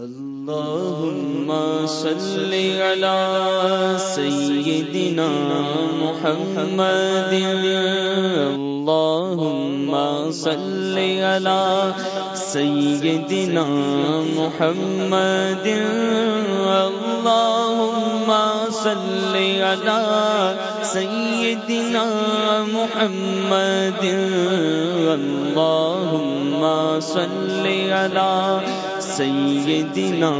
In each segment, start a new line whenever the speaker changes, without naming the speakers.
اللهم صل على سيدنا محمد. اللهم صل على سيدنا محمد. اللهم صل على سيدنا محمد. اللهم صل على سيدنا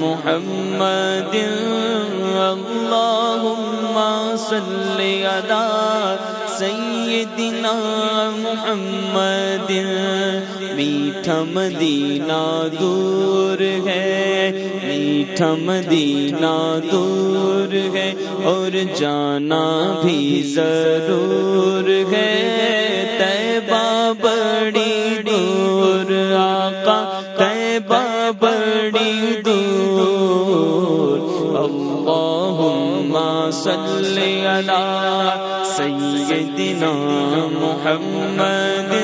محمد اللهم صل على سيدنا محمد، میٹھا مدینہ دور ہے، میٹھا مدینہ دور ہے، اور جانا بھی ضرور ہے تیبہ بڑی صلی علی سیدنا محمد.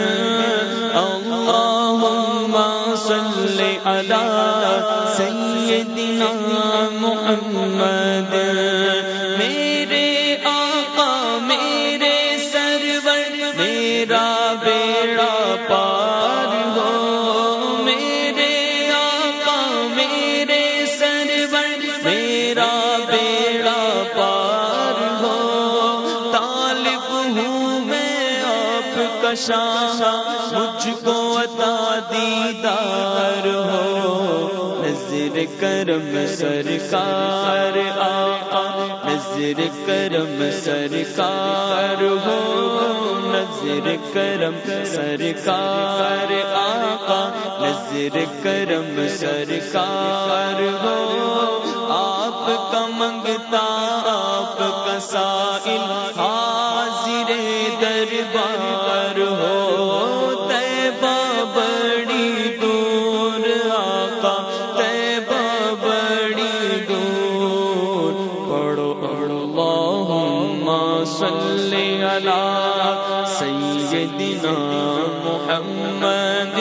اللہم صلی علی سیدنا محمد. شاہ مجھ کو عطا دیدار ہو۔ نظر کرم سرکار آقا نظر کرم سرکار ہو۔ نظر کرم سرکار آقا نظر کرم سرکار ہو۔ آپ کا منگتا، آپ کا سائل، حاضر دربار اللہم صلی علی سیدنا محمد.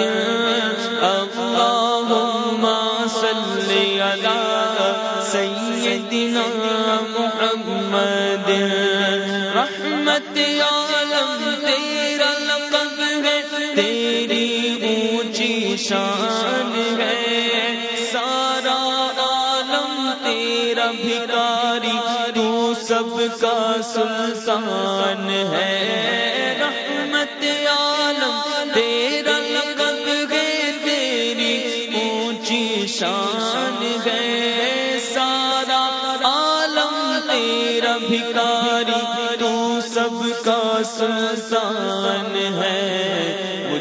اللہم صلی علی سیدنا محمد. رحمت عالم، تیرا لقب ہے، تیری اونچی شان ہے. سارا عالم، تیرا بھکاری، تو سب کا سلطان ہے۔ رحمت عالم، تیرا لقب ہے، تیری اونچی شان ہے۔ سارا عالم، تیرا بھکاری، تو سب کا سلطان ہے۔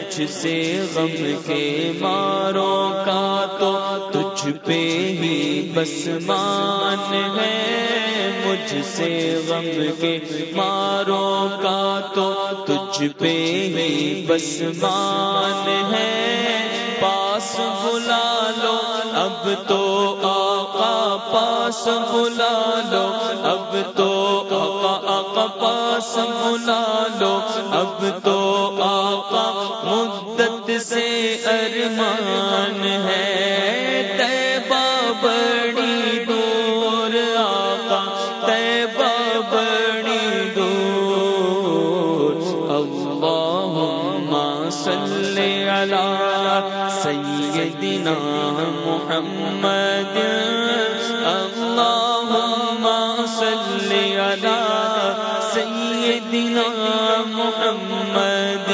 مجھ سے غم کے ماروں کا تو تجھ پہ ہی بس مان ہے۔ مجھ سے غم کے ماروں کا تو تجھ پہ ہی بس مان ہے۔ پاس بلا لو، اب تو آقا پاس بلا لو، اب تو پاس بلا لو۔ اب تو آقا مدت سے ارمان ہے۔ تیبہ بڑی دور آقا تیبہ بڑی دور۔ اللہم صلی علی سیدنا محمد۔ اللہم صلی سیدنا محمد۔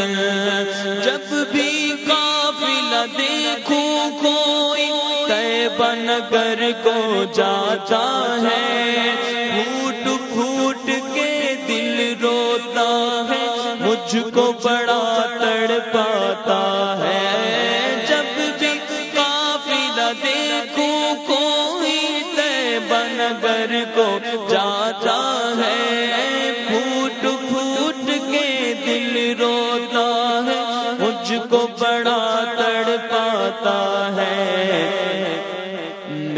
جب بھی قافلہ دیکھوں کوئی طیبہ نگر کو جاتا ہے، پھوٹ پھوٹ کے دل روتا ہے، مجھ کو بڑا تڑ پاتا ہے۔ جب بھی قافلہ دیکھوں کوئی طیبہ نگر کو جاتا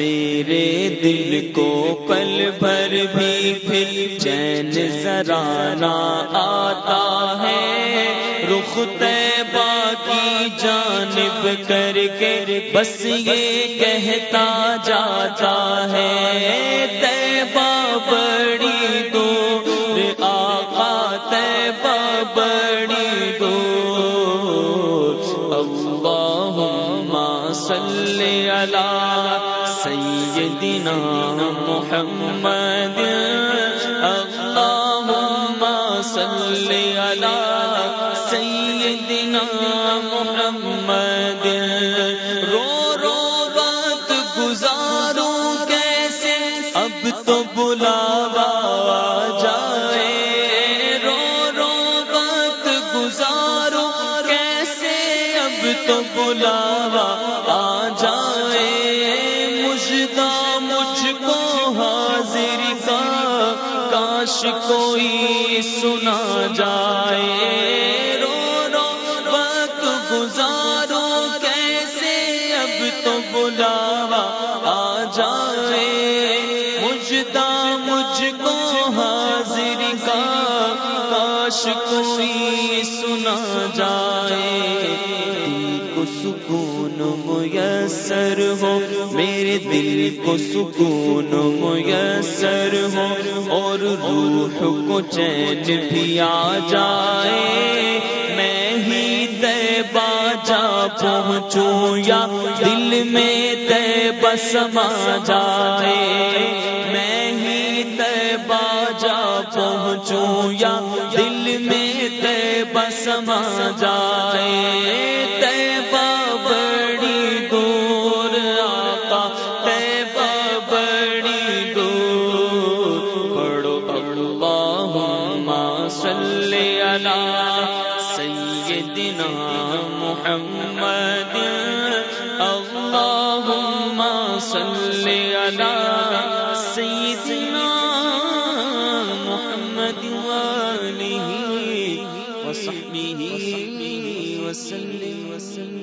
میرے دل کو پل بھر بھی پھر چین ذرا نہ آتا ہے۔ رخ طیبہ کی جانب کر کے بس یہ کہتا جاتا ہے۔ تیبہ بڑی دور، آقا تیبہ بڑی دور۔ اللہم صلی علی سیدنا محمد. اللہم صلی علی سیدنا محمد. رو رو وقت گزاروں کیسے اب تو بلاوا جائے. رو رو وقت گزاروں تو بلاوا آ جائے مجھتا مجھ کو حاضر کا کاش کوئی سنا جائے۔ کاش کوئی سنا جائے۔ کو سکون میسر ہو۔ میرے دل کو سکون میسر ہو۔ اور روح کو چین بھی آ جائے۔ میں ہی طیبہ جا پہنچوں یا دل میں طیبہ سما جائے۔ میں ہی طیبہ جا پہنچوں یا دل میں طیبہ سما جائے۔ طیبہ بڑی دور آقا طیبہ بڑی دور۔ پڑھو اللہم صلی علی سیدنا محمد۔ اللہم صلی علی سیدنا وسلم وسلم